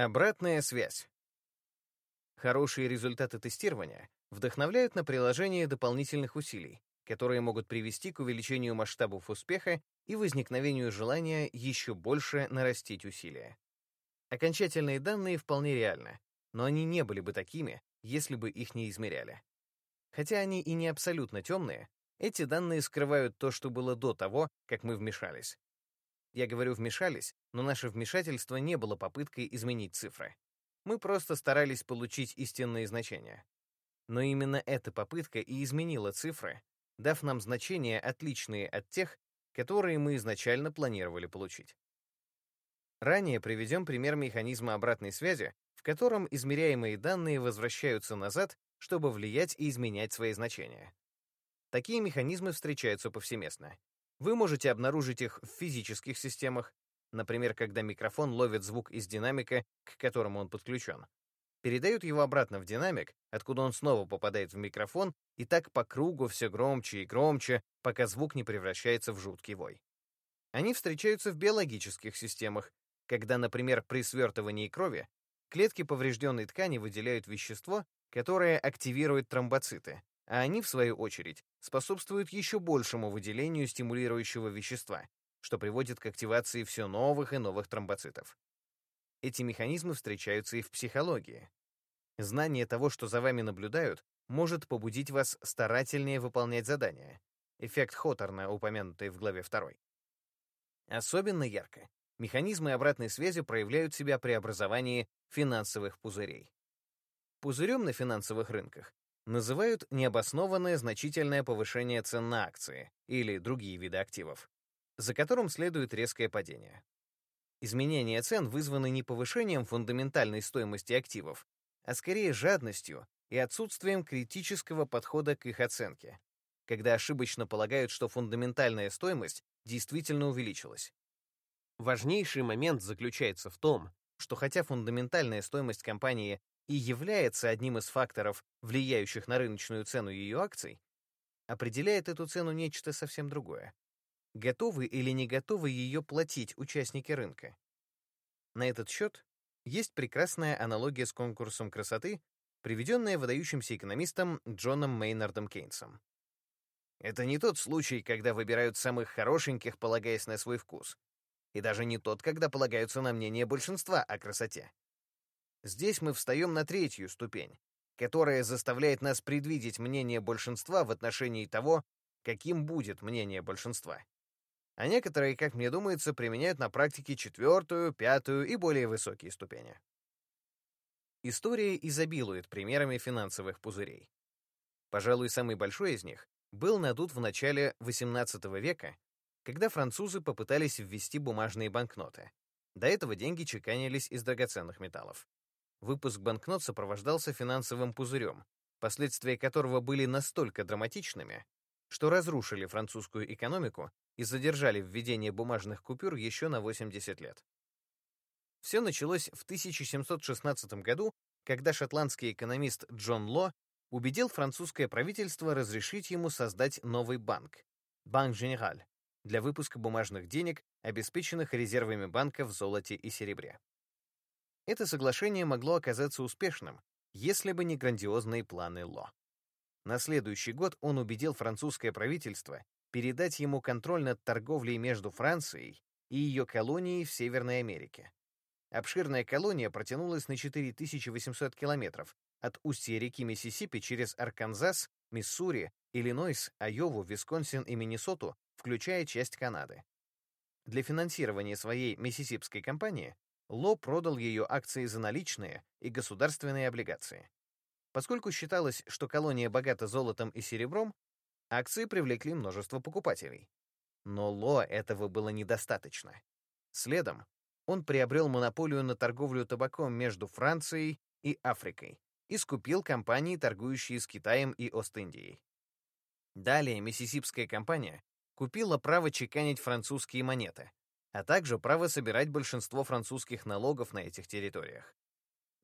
Обратная связь. Хорошие результаты тестирования вдохновляют на приложение дополнительных усилий, которые могут привести к увеличению масштабов успеха и возникновению желания еще больше нарастить усилия. Окончательные данные вполне реальны, но они не были бы такими, если бы их не измеряли. Хотя они и не абсолютно темные, эти данные скрывают то, что было до того, как мы вмешались. Я говорю «вмешались», но наше вмешательство не было попыткой изменить цифры. Мы просто старались получить истинные значения. Но именно эта попытка и изменила цифры, дав нам значения, отличные от тех, которые мы изначально планировали получить. Ранее приведем пример механизма обратной связи, в котором измеряемые данные возвращаются назад, чтобы влиять и изменять свои значения. Такие механизмы встречаются повсеместно. Вы можете обнаружить их в физических системах, например, когда микрофон ловит звук из динамика, к которому он подключен, передает его обратно в динамик, откуда он снова попадает в микрофон, и так по кругу все громче и громче, пока звук не превращается в жуткий вой. Они встречаются в биологических системах, когда, например, при свертывании крови клетки поврежденной ткани выделяют вещество, которое активирует тромбоциты, а они, в свою очередь, способствуют еще большему выделению стимулирующего вещества, что приводит к активации все новых и новых тромбоцитов. Эти механизмы встречаются и в психологии. Знание того, что за вами наблюдают, может побудить вас старательнее выполнять задания. Эффект Хоторна, упомянутый в главе 2. Особенно ярко Механизмы обратной связи проявляют себя при образовании финансовых пузырей. Пузырем на финансовых рынках называют необоснованное значительное повышение цен на акции или другие виды активов, за которым следует резкое падение. Изменения цен вызваны не повышением фундаментальной стоимости активов, а скорее жадностью и отсутствием критического подхода к их оценке, когда ошибочно полагают, что фундаментальная стоимость действительно увеличилась. Важнейший момент заключается в том, что хотя фундаментальная стоимость компании и является одним из факторов, влияющих на рыночную цену ее акций, определяет эту цену нечто совсем другое. Готовы или не готовы ее платить участники рынка? На этот счет есть прекрасная аналогия с конкурсом красоты, приведенная выдающимся экономистом Джоном Мейнардом Кейнсом. Это не тот случай, когда выбирают самых хорошеньких, полагаясь на свой вкус и даже не тот, когда полагаются на мнение большинства о красоте. Здесь мы встаем на третью ступень, которая заставляет нас предвидеть мнение большинства в отношении того, каким будет мнение большинства. А некоторые, как мне думается, применяют на практике четвертую, пятую и более высокие ступени. История изобилует примерами финансовых пузырей. Пожалуй, самый большой из них был надут в начале XVIII века когда французы попытались ввести бумажные банкноты. До этого деньги чеканились из драгоценных металлов. Выпуск банкнот сопровождался финансовым пузырем, последствия которого были настолько драматичными, что разрушили французскую экономику и задержали введение бумажных купюр еще на 80 лет. Все началось в 1716 году, когда шотландский экономист Джон Ло убедил французское правительство разрешить ему создать новый банк — Банк Женераль, для выпуска бумажных денег, обеспеченных резервами банка в золоте и серебре. Это соглашение могло оказаться успешным, если бы не грандиозные планы Ло. На следующий год он убедил французское правительство передать ему контроль над торговлей между Францией и ее колонией в Северной Америке. Обширная колония протянулась на 4800 километров от устья реки Миссисипи через Арканзас, Миссури, Иллинойс, Айову, Висконсин и Миннесоту включая часть Канады. Для финансирования своей миссисипской компании Ло продал ее акции за наличные и государственные облигации. Поскольку считалось, что колония богата золотом и серебром, акции привлекли множество покупателей. Но Ло этого было недостаточно. Следом он приобрел монополию на торговлю табаком между Францией и Африкой и скупил компании, торгующие с Китаем и Ост-Индией. Далее миссисипская компания купила право чеканить французские монеты, а также право собирать большинство французских налогов на этих территориях.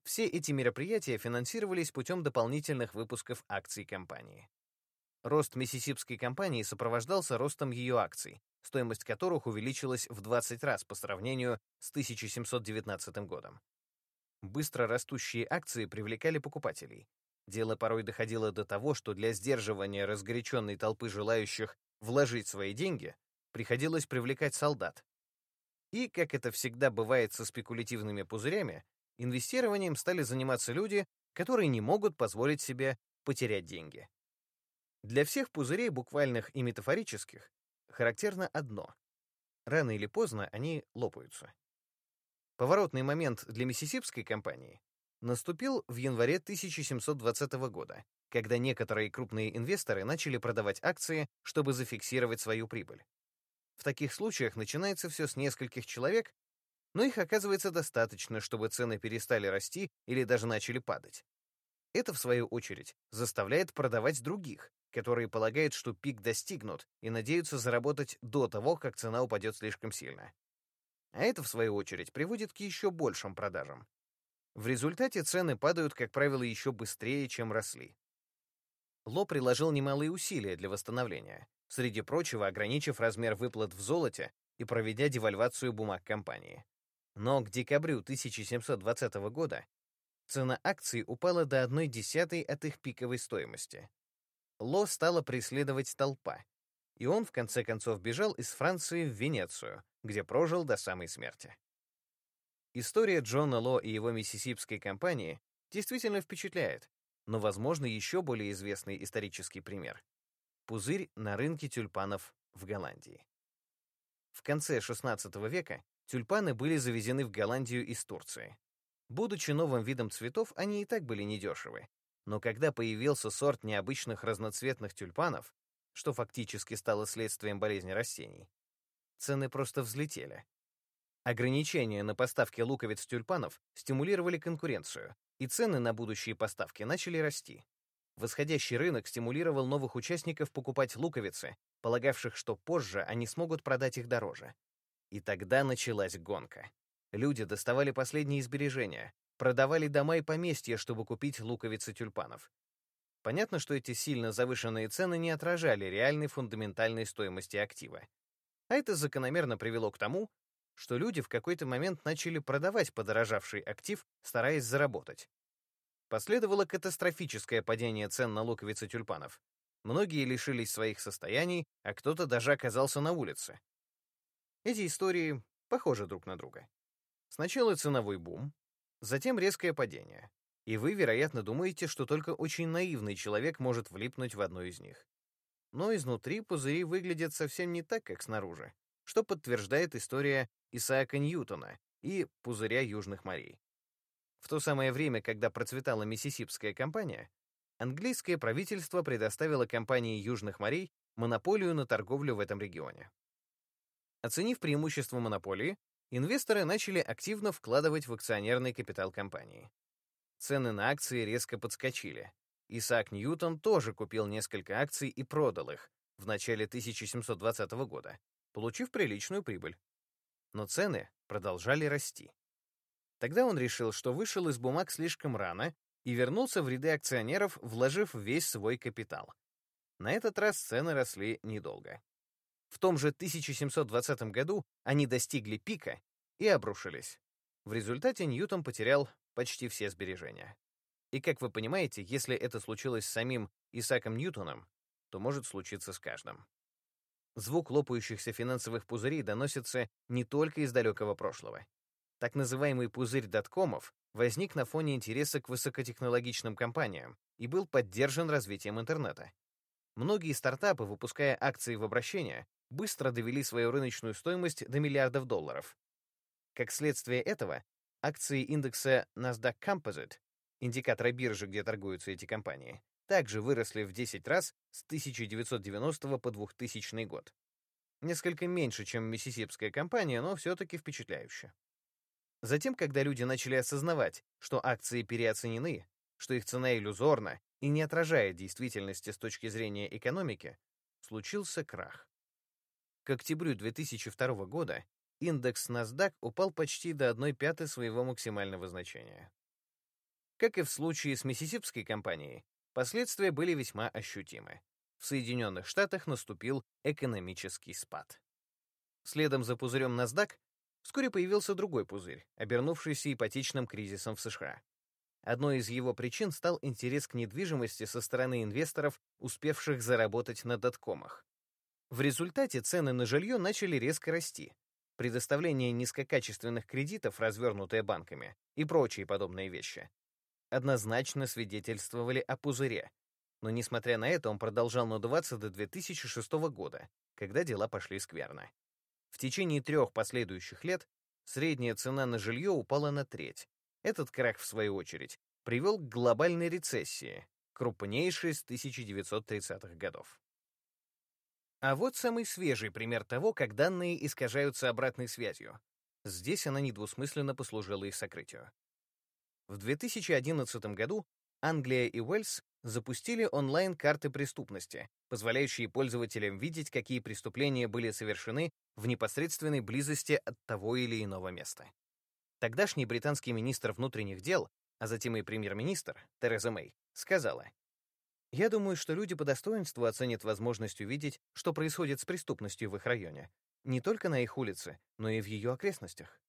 Все эти мероприятия финансировались путем дополнительных выпусков акций компании. Рост миссисипской компании сопровождался ростом ее акций, стоимость которых увеличилась в 20 раз по сравнению с 1719 годом. быстро растущие акции привлекали покупателей. Дело порой доходило до того, что для сдерживания разгоряченной толпы желающих вложить свои деньги приходилось привлекать солдат. И, как это всегда бывает со спекулятивными пузырями, инвестированием стали заниматься люди, которые не могут позволить себе потерять деньги. Для всех пузырей, буквальных и метафорических, характерно одно. Рано или поздно они лопаются. Поворотный момент для миссисипской компании наступил в январе 1720 года, когда некоторые крупные инвесторы начали продавать акции, чтобы зафиксировать свою прибыль. В таких случаях начинается все с нескольких человек, но их оказывается достаточно, чтобы цены перестали расти или даже начали падать. Это, в свою очередь, заставляет продавать других, которые полагают, что пик достигнут и надеются заработать до того, как цена упадет слишком сильно. А это, в свою очередь, приводит к еще большим продажам. В результате цены падают, как правило, еще быстрее, чем росли. Ло приложил немалые усилия для восстановления, среди прочего ограничив размер выплат в золоте и проведя девальвацию бумаг компании. Но к декабрю 1720 года цена акций упала до одной десятой от их пиковой стоимости. Ло стала преследовать толпа, и он в конце концов бежал из Франции в Венецию, где прожил до самой смерти. История Джона Ло и его миссисипской компании действительно впечатляет, но, возможно, еще более известный исторический пример — пузырь на рынке тюльпанов в Голландии. В конце XVI века тюльпаны были завезены в Голландию из Турции. Будучи новым видом цветов, они и так были недешевы, но когда появился сорт необычных разноцветных тюльпанов, что фактически стало следствием болезни растений, цены просто взлетели. Ограничения на поставки луковиц тюльпанов стимулировали конкуренцию, и цены на будущие поставки начали расти. Восходящий рынок стимулировал новых участников покупать луковицы, полагавших, что позже они смогут продать их дороже. И тогда началась гонка. Люди доставали последние сбережения, продавали дома и поместья, чтобы купить луковицы тюльпанов. Понятно, что эти сильно завышенные цены не отражали реальной фундаментальной стоимости актива. А это закономерно привело к тому, что люди в какой-то момент начали продавать подорожавший актив, стараясь заработать. Последовало катастрофическое падение цен на луковицы тюльпанов. Многие лишились своих состояний, а кто-то даже оказался на улице. Эти истории похожи друг на друга. Сначала ценовой бум, Затем резкое падение. И вы, вероятно, думаете, что только очень наивный человек может влипнуть в одну из них. Но изнутри пузыри выглядят совсем не так, как снаружи, что подтверждает история Исаака Ньютона и пузыря Южных морей. В то самое время, когда процветала Миссисипская компания, английское правительство предоставило компании Южных морей монополию на торговлю в этом регионе. Оценив преимущество монополии, инвесторы начали активно вкладывать в акционерный капитал компании. Цены на акции резко подскочили. Исаак Ньютон тоже купил несколько акций и продал их в начале 1720 года, получив приличную прибыль. Но цены продолжали расти. Тогда он решил, что вышел из бумаг слишком рано и вернулся в ряды акционеров, вложив весь свой капитал. На этот раз цены росли недолго. В том же 1720 году они достигли пика и обрушились. В результате Ньютон потерял почти все сбережения. И как вы понимаете, если это случилось с самим Исааком Ньютоном, то может случиться с каждым. Звук лопающихся финансовых пузырей доносится не только из далекого прошлого. Так называемый пузырь доткомов возник на фоне интереса к высокотехнологичным компаниям и был поддержан развитием интернета. Многие стартапы, выпуская акции в обращение, быстро довели свою рыночную стоимость до миллиардов долларов. Как следствие этого, акции индекса Nasdaq Composite, индикатора биржи, где торгуются эти компании, также выросли в 10 раз с 1990 по 2000 год. Несколько меньше, чем миссисипская компания, но все-таки впечатляюще. Затем, когда люди начали осознавать, что акции переоценены, что их цена иллюзорна и не отражает действительности с точки зрения экономики, случился крах. К октябрю 2002 года индекс NASDAQ упал почти до 1 пятой своего максимального значения. Как и в случае с Миссисипской компанией, последствия были весьма ощутимы. В Соединенных Штатах наступил экономический спад. Следом за пузырем NASDAQ Вскоре появился другой пузырь, обернувшийся ипотечным кризисом в США. Одной из его причин стал интерес к недвижимости со стороны инвесторов, успевших заработать на доткомах. В результате цены на жилье начали резко расти. Предоставление низкокачественных кредитов, развернутые банками, и прочие подобные вещи, однозначно свидетельствовали о пузыре. Но, несмотря на это, он продолжал надуваться до 2006 года, когда дела пошли скверно. В течение трех последующих лет средняя цена на жилье упала на треть. Этот крах, в свою очередь, привел к глобальной рецессии, крупнейшей с 1930-х годов. А вот самый свежий пример того, как данные искажаются обратной связью. Здесь она недвусмысленно послужила их сокрытию. В 2011 году Англия и Уэльс запустили онлайн-карты преступности, позволяющие пользователям видеть, какие преступления были совершены в непосредственной близости от того или иного места. Тогдашний британский министр внутренних дел, а затем и премьер-министр Тереза Мэй, сказала, «Я думаю, что люди по достоинству оценят возможность увидеть, что происходит с преступностью в их районе, не только на их улице, но и в ее окрестностях.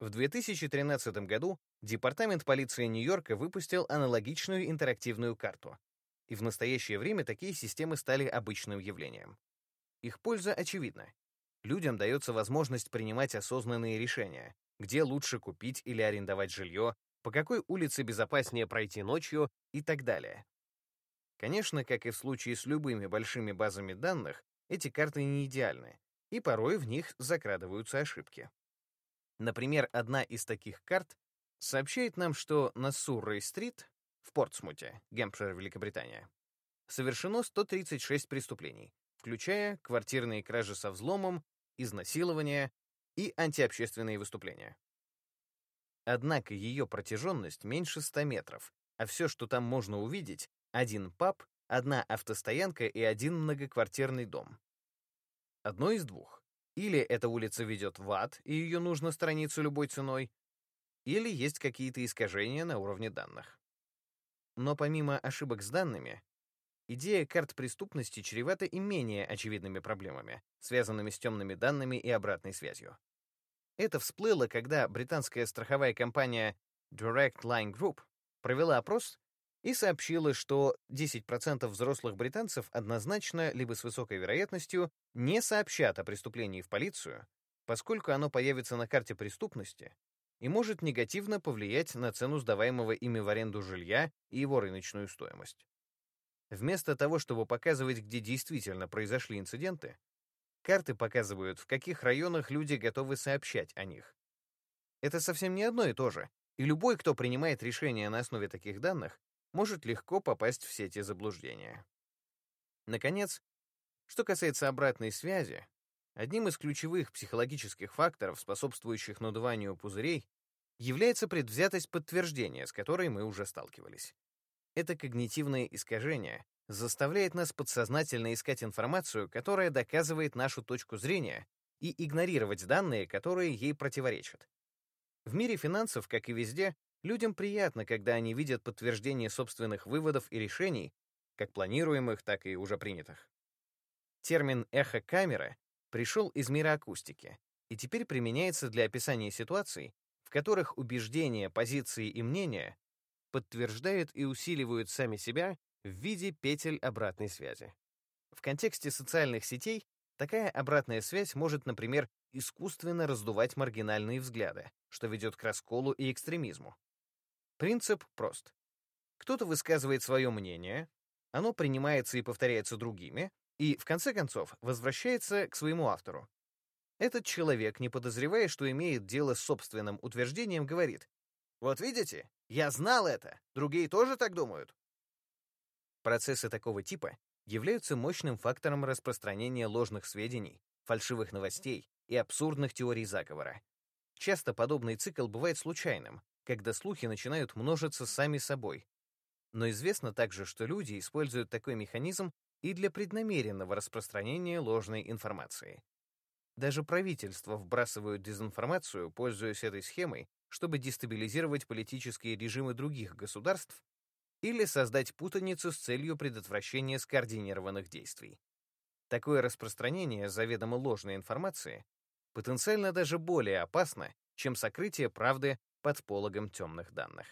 В 2013 году Департамент полиции Нью-Йорка выпустил аналогичную интерактивную карту. И в настоящее время такие системы стали обычным явлением. Их польза очевидна. Людям дается возможность принимать осознанные решения, где лучше купить или арендовать жилье, по какой улице безопаснее пройти ночью и так далее. Конечно, как и в случае с любыми большими базами данных, эти карты не идеальны, и порой в них закрадываются ошибки. Например, одна из таких карт сообщает нам, что на Суррей-стрит в Портсмуте, Гэмпшир, Великобритания, совершено 136 преступлений, включая квартирные кражи со взломом, изнасилования и антиобщественные выступления. Однако ее протяженность меньше 100 метров, а все, что там можно увидеть, один паб, одна автостоянка и один многоквартирный дом. Одно из двух. Или эта улица ведет в ад, и ее нужно страницу любой ценой, или есть какие-то искажения на уровне данных. Но помимо ошибок с данными, идея карт преступности чревата и менее очевидными проблемами, связанными с темными данными и обратной связью. Это всплыло, когда британская страховая компания Direct Line Group провела опрос и сообщила, что 10% взрослых британцев однозначно, либо с высокой вероятностью, не сообщат о преступлении в полицию, поскольку оно появится на карте преступности и может негативно повлиять на цену сдаваемого ими в аренду жилья и его рыночную стоимость. Вместо того, чтобы показывать, где действительно произошли инциденты, карты показывают, в каких районах люди готовы сообщать о них. Это совсем не одно и то же, и любой, кто принимает решения на основе таких данных, может легко попасть в сети заблуждения. Наконец, что касается обратной связи, одним из ключевых психологических факторов, способствующих надуванию пузырей, является предвзятость подтверждения, с которой мы уже сталкивались. Это когнитивное искажение заставляет нас подсознательно искать информацию, которая доказывает нашу точку зрения, и игнорировать данные, которые ей противоречат. В мире финансов, как и везде, Людям приятно, когда они видят подтверждение собственных выводов и решений, как планируемых, так и уже принятых. Термин «эхо-камера» пришел из мира акустики и теперь применяется для описания ситуаций, в которых убеждения, позиции и мнения подтверждают и усиливают сами себя в виде петель обратной связи. В контексте социальных сетей такая обратная связь может, например, искусственно раздувать маргинальные взгляды, что ведет к расколу и экстремизму. Принцип прост. Кто-то высказывает свое мнение, оно принимается и повторяется другими, и, в конце концов, возвращается к своему автору. Этот человек, не подозревая, что имеет дело с собственным утверждением, говорит, «Вот видите, я знал это, другие тоже так думают». Процессы такого типа являются мощным фактором распространения ложных сведений, фальшивых новостей и абсурдных теорий заговора. Часто подобный цикл бывает случайным, когда слухи начинают множиться сами собой. Но известно также, что люди используют такой механизм и для преднамеренного распространения ложной информации. Даже правительства вбрасывают дезинформацию, пользуясь этой схемой, чтобы дестабилизировать политические режимы других государств или создать путаницу с целью предотвращения скоординированных действий. Такое распространение заведомо ложной информации потенциально даже более опасно, чем сокрытие правды под пологом темных данных.